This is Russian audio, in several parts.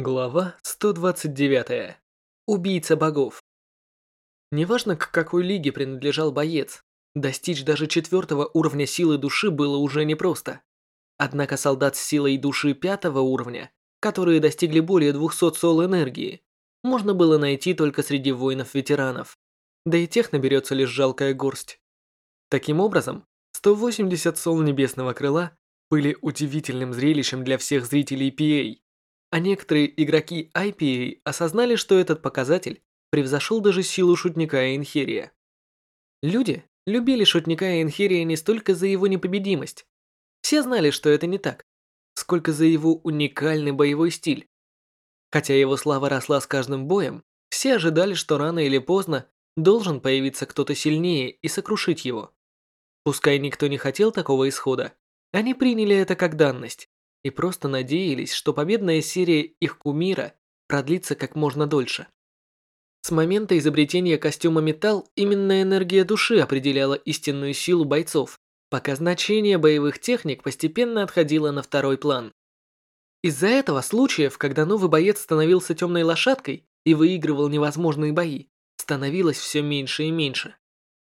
Глава 129. Убийца богов. Неважно, к какой лиге принадлежал боец, достичь даже четвертого уровня силы души было уже непросто. Однако солдат с силой души пятого уровня, которые достигли более 200 сол энергии, можно было найти только среди воинов-ветеранов, да и тех наберется лишь жалкая горсть. Таким образом, 180 сол небесного крыла были удивительным зрелищем для всех зрителей PA, а некоторые игроки IPA осознали, что этот показатель превзошел даже силу шутника Энхерия. Люди любили шутника Энхерия не столько за его непобедимость. Все знали, что это не так, сколько за его уникальный боевой стиль. Хотя его слава росла с каждым боем, все ожидали, что рано или поздно должен появиться кто-то сильнее и сокрушить его. Пускай никто не хотел такого исхода, они приняли это как данность и просто надеялись, что победная серия их кумира продлится как можно дольше. С момента изобретения костюма металл именно энергия души определяла истинную силу бойцов, пока значение боевых техник постепенно отходило на второй план. Из-за этого случаев, когда новый боец становился темной лошадкой и выигрывал невозможные бои, становилось все меньше и меньше.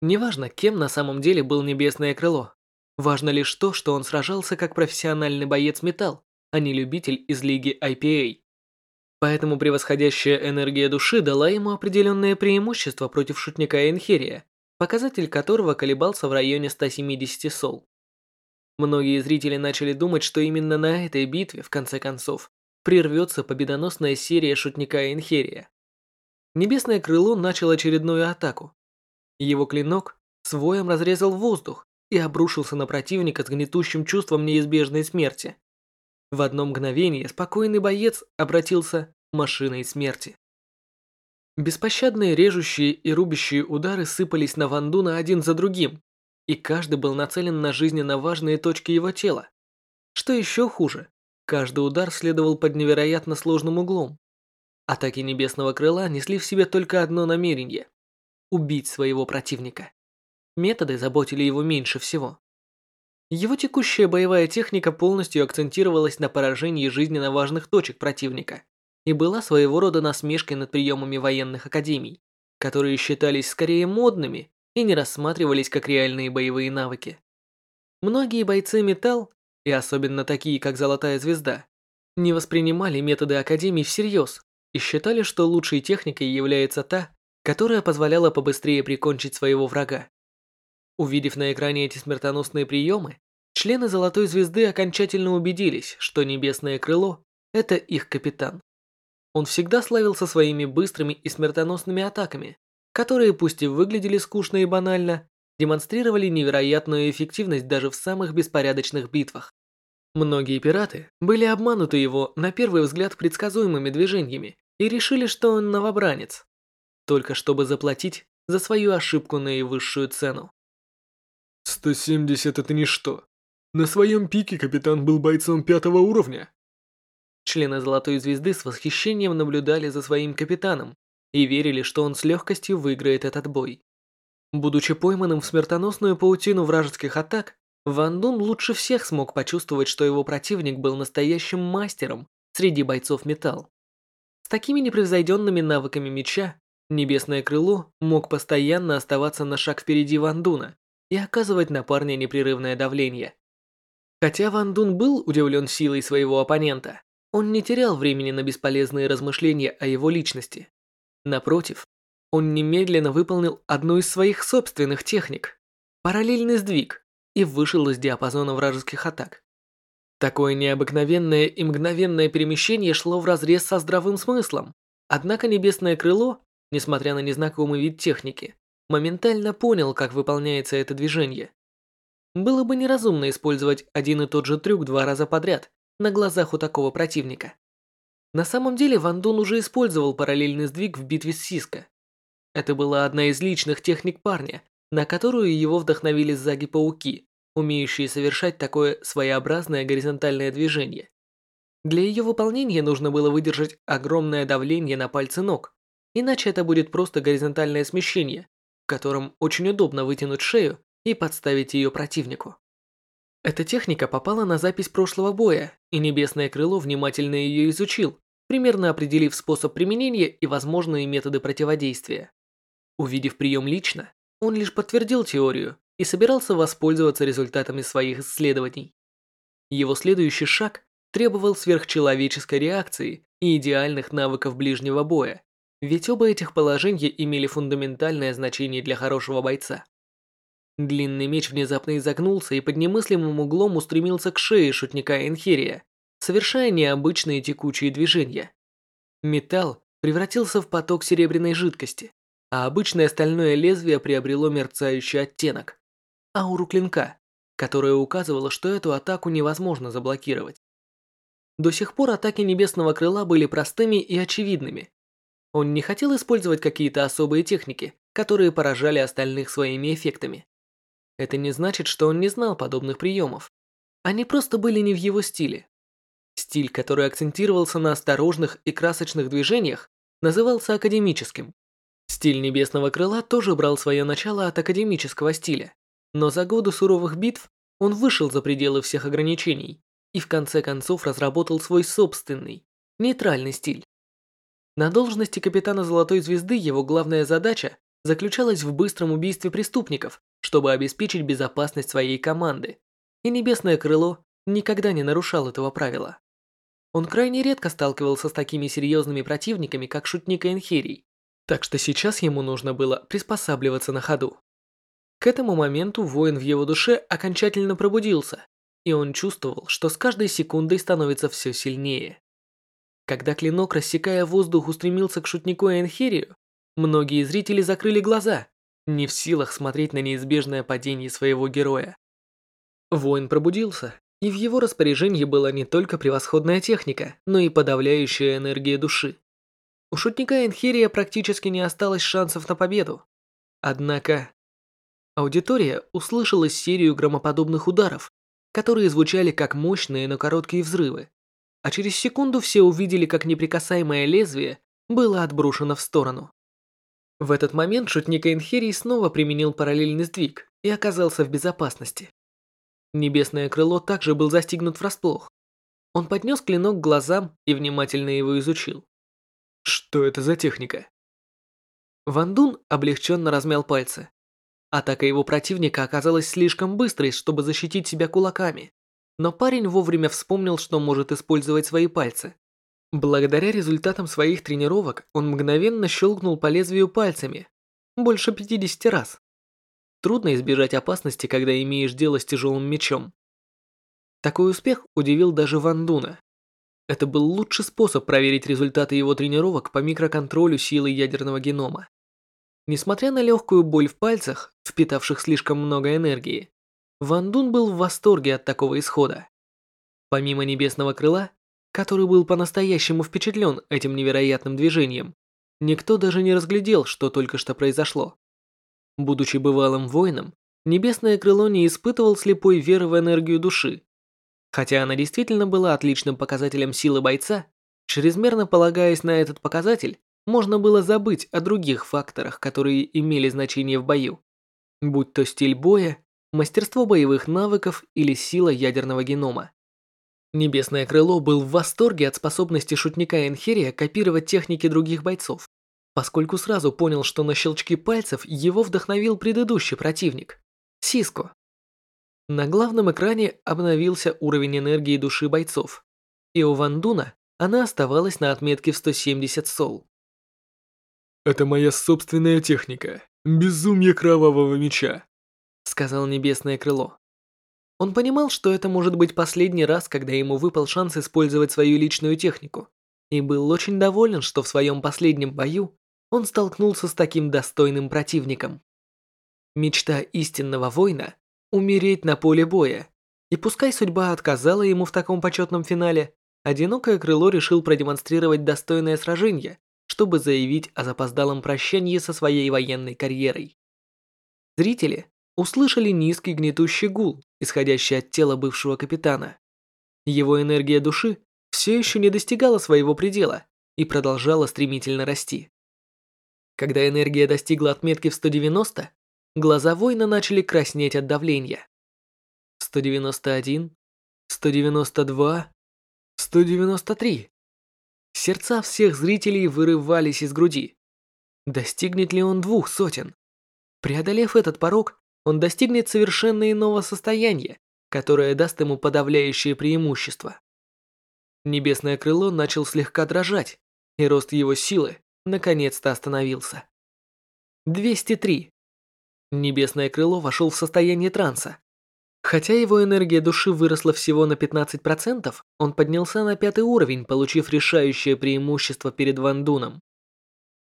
Неважно, кем на самом деле был Небесное Крыло, Важно лишь то, что он сражался как профессиональный боец металл, а не любитель из лиги IPA. Поэтому превосходящая энергия души дала ему определенное преимущество против шутника Энхерия, показатель которого колебался в районе 170 сол. Многие зрители начали думать, что именно на этой битве, в конце концов, прервется победоносная серия шутника Энхерия. Небесное крыло начало очередную атаку. Его клинок своем разрезал воздух, и обрушился на противника с гнетущим чувством неизбежной смерти. В одно мгновение спокойный боец обратился машиной смерти. Беспощадные режущие и рубящие удары сыпались на Вандуна один за другим, и каждый был нацелен на жизненно важные точки его тела. Что еще хуже, каждый удар следовал под невероятно сложным углом. Атаки Небесного Крыла несли в себе только одно намерение – убить своего противника. Методы заботили его меньше всего. Его текущая боевая техника полностью акцентировалась на поражении жизненно важных точек противника и была своего рода насмешкой над приемами военных академий, которые считались скорее модными и не рассматривались как реальные боевые навыки. Многие бойцы металл, и особенно такие, как Золотая Звезда, не воспринимали методы академий всерьез и считали, что лучшей техникой является та, которая позволяла побыстрее прикончить своего врага. Увидев на экране эти смертоносные приемы, члены Золотой Звезды окончательно убедились, что Небесное Крыло – это их капитан. Он всегда славился своими быстрыми и смертоносными атаками, которые, пусть и выглядели скучно и банально, демонстрировали невероятную эффективность даже в самых беспорядочных битвах. Многие пираты были обмануты его на первый взгляд предсказуемыми движениями и решили, что он новобранец, только чтобы заплатить за свою ошибку наивысшую цену. 170 это ничто. На своем пике капитан был бойцом пятого уровня. Члены Золотой Звезды с восхищением наблюдали за своим капитаном и верили, что он с легкостью выиграет этот бой. Будучи пойманным в смертоносную паутину вражеских атак, Ван Дун лучше всех смог почувствовать, что его противник был настоящим мастером среди бойцов металл. С такими непревзойденными навыками меча, Небесное Крыло мог постоянно оставаться на шаг впереди Ван Дуна и оказывать на парня непрерывное давление. Хотя Ван Дун был удивлен силой своего оппонента, он не терял времени на бесполезные размышления о его личности. Напротив, он немедленно выполнил одну из своих собственных техник – параллельный сдвиг и вышел из диапазона вражеских атак. Такое необыкновенное и мгновенное перемещение шло вразрез со здравым смыслом, однако Небесное Крыло, несмотря на незнакомый вид техники, моментально понял, как выполняется это движение. Было бы неразумно использовать один и тот же трюк два раза подряд на глазах у такого противника. На самом деле Ван Дун уже использовал параллельный сдвиг в битве с Сиско. Это была одна из личных техник парня, на которую его вдохновили заги-пауки, умеющие совершать такое своеобразное горизонтальное движение. Для ее выполнения нужно было выдержать огромное давление на пальцы ног, иначе это будет просто горизонтальное смещение, котором очень удобно вытянуть шею и подставить ее противнику. Эта техника попала на запись прошлого боя, и Небесное Крыло внимательно ее изучил, примерно определив способ применения и возможные методы противодействия. Увидев прием лично, он лишь подтвердил теорию и собирался воспользоваться результатами своих исследований. Его следующий шаг требовал сверхчеловеческой реакции и идеальных навыков ближнего боя, ведь оба этих положения имели фундаментальное значение для хорошего бойца. Длинный меч внезапно изогнулся и под немыслимым углом устремился к шее шутника Энхерия, совершая необычные текучие движения. Металл превратился в поток серебряной жидкости, а обычное стальное лезвие приобрело мерцающий оттенок. Ауру клинка, которая указывала, что эту атаку невозможно заблокировать. До сих пор атаки Небесного Крыла были простыми и очевидными. Он не хотел использовать какие-то особые техники, которые поражали остальных своими эффектами. Это не значит, что он не знал подобных приемов. Они просто были не в его стиле. Стиль, который акцентировался на осторожных и красочных движениях, назывался академическим. Стиль Небесного Крыла тоже брал свое начало от академического стиля, но за годы суровых битв он вышел за пределы всех ограничений и в конце концов разработал свой собственный, нейтральный стиль. На должности капитана Золотой Звезды его главная задача заключалась в быстром убийстве преступников, чтобы обеспечить безопасность своей команды, и Небесное Крыло никогда не нарушал этого правила. Он крайне редко сталкивался с такими серьезными противниками, как Шутник Энхирий, так что сейчас ему нужно было приспосабливаться на ходу. К этому моменту воин в его душе окончательно пробудился, и он чувствовал, что с каждой секундой становится все сильнее. Когда клинок, рассекая воздух, устремился к шутнику Энхерию, многие зрители закрыли глаза, не в силах смотреть на неизбежное падение своего героя. Воин пробудился, и в его распоряжении была не только превосходная техника, но и подавляющая энергия души. У шутника Энхерия практически не осталось шансов на победу. Однако... Аудитория услышала серию громоподобных ударов, которые звучали как мощные, но короткие взрывы. А через секунду все увидели, как неприкасаемое лезвие было отброшено в сторону. В этот момент шутник Энхерий снова применил параллельный сдвиг и оказался в безопасности. Небесное крыло также был застигнут врасплох. Он поднес клинок к глазам и внимательно его изучил. Что это за техника? Ван Дун облегченно размял пальцы. Атака его противника оказалась слишком быстрой, чтобы защитить себя кулаками. Но парень вовремя вспомнил, что может использовать свои пальцы. Благодаря результатам своих тренировок он мгновенно щелкнул по лезвию пальцами. Больше 50 раз. Трудно избежать опасности, когда имеешь дело с тяжелым мечом. Такой успех удивил даже Ван Дуна. Это был лучший способ проверить результаты его тренировок по микроконтролю силы ядерного генома. Несмотря на легкую боль в пальцах, впитавших слишком много энергии, Ван Дун был в восторге от такого исхода. Помимо небесного крыла, который был по-настоящему впечатлен этим невероятным движением. Никто даже не разглядел, что только что произошло. Будучи бывалым воином, Небесное Крыло не испытывал слепой веры в энергию души. Хотя она действительно была отличным показателем силы бойца, чрезмерно полагаясь на этот показатель, можно было забыть о других факторах, которые имели значение в бою. Будь то стиль боя, мастерство боевых навыков или сила ядерного генома. Небесное крыло был в восторге от способности шутника Энхерия копировать техники других бойцов, поскольку сразу понял, что на щелчки пальцев его вдохновил предыдущий противник – Сиско. На главном экране обновился уровень энергии души бойцов, и у Вандуна она оставалась на отметке в 170 сол. «Это моя собственная техника. Безумие кровавого меча», — сказал Небесное Крыло. Он понимал, что это может быть последний раз, когда ему выпал шанс использовать свою личную технику, и был очень доволен, что в своем последнем бою он столкнулся с таким достойным противником. Мечта истинного воина – умереть на поле боя, и пускай судьба отказала ему в таком почетном финале, одинокое крыло решил продемонстрировать достойное сражение, чтобы заявить о запоздалом прощании со своей военной карьерой. Зрители услышали низкий гнетущий гул, исходящий от тела бывшего капитана. Его энергия души все еще не достигала своего предела и продолжала стремительно расти. Когда энергия достигла отметки в 190, глаза воина начали краснеть от давления. 191, 192, 193. Сердца всех зрителей вырывались из груди. Достигнет ли он двух сотен? Преодолев этот порог, он достигнет совершенно иного состояния, которое даст ему подавляющее преимущество. Небесное крыло начал слегка дрожать, и рост его силы наконец-то остановился. 203. Небесное крыло вошел в состояние транса. Хотя его энергия души выросла всего на 15%, он поднялся на пятый уровень, получив решающее преимущество перед Ван Дуном.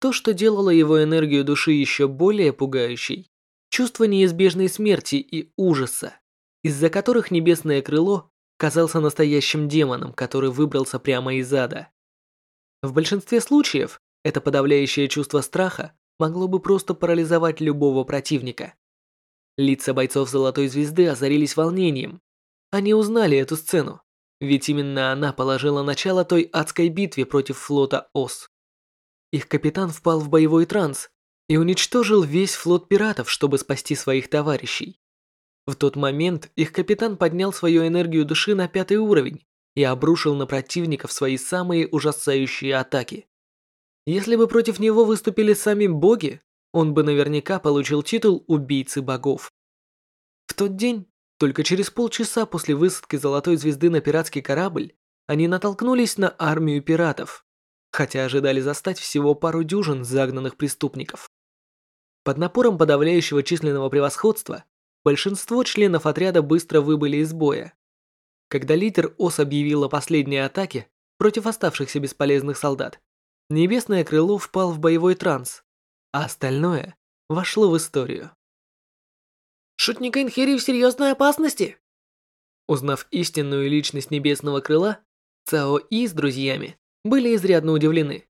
То, что делало его энергию души еще более пугающей, чувство неизбежной смерти и ужаса, из-за которых небесное крыло казался настоящим демоном, который выбрался прямо из ада. В большинстве случаев это подавляющее чувство страха могло бы просто парализовать любого противника. Лица бойцов Золотой Звезды озарились волнением. Они узнали эту сцену, ведь именно она положила начало той адской битве против флота ОС. Их капитан впал в боевой транс и уничтожил весь флот пиратов, чтобы спасти своих товарищей. В тот момент их капитан поднял свою энергию души на пятый уровень и обрушил на противников свои самые ужасающие атаки. Если бы против него выступили сами боги, он бы наверняка получил титул убийцы богов. В тот день, только через полчаса после высадки Золотой Звезды на пиратский корабль, они натолкнулись на армию пиратов, хотя ожидали застать всего пару дюжин загнанных преступников. Под напором подавляющего численного превосходства большинство членов отряда быстро выбыли из боя. Когда лидер ОС объявил о последней атаке против оставшихся бесполезных солдат, Небесное крыло впал в боевой транс, а остальное вошло в историю. Шутник Инхири в серьезной опасности? Узнав истинную личность Небесного крыла, Цао И с друзьями были изрядно удивлены.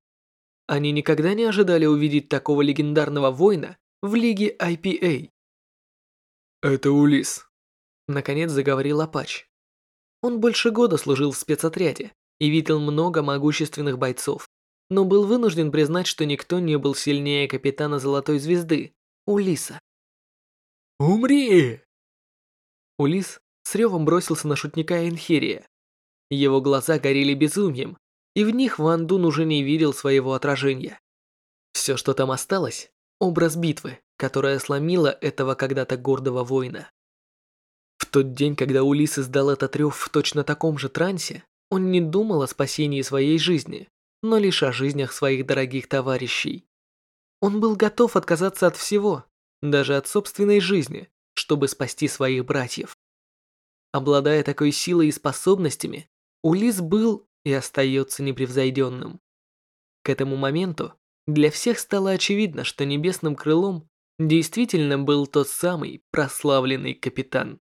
Они никогда не ожидали увидеть такого легендарного воина в лиге IPA. Это Улис. Наконец заговорил Апач. Он больше года служил в спецотряде и видел много могущественных бойцов, но был вынужден признать, что никто не был сильнее капитана Золотой Звезды, Улиса. «Умри!» Улис с ревом бросился на шутника Энхерия. Его глаза горели безумием, и в них Ван Дун уже не видел своего отражения. Все, что там осталось, образ битвы, которая сломила этого когда-то гордого воина. В тот день, когда Улис издал этот рев в точно таком же трансе, он не думал о спасении своей жизни, но лишь о жизнях своих дорогих товарищей. Он был готов отказаться от всего, даже от собственной жизни, чтобы спасти своих братьев. Обладая такой силой и способностями, Улис был и остается непревзойденным. К этому моменту для всех стало очевидно, что небесным крылом действительно был тот самый прославленный капитан.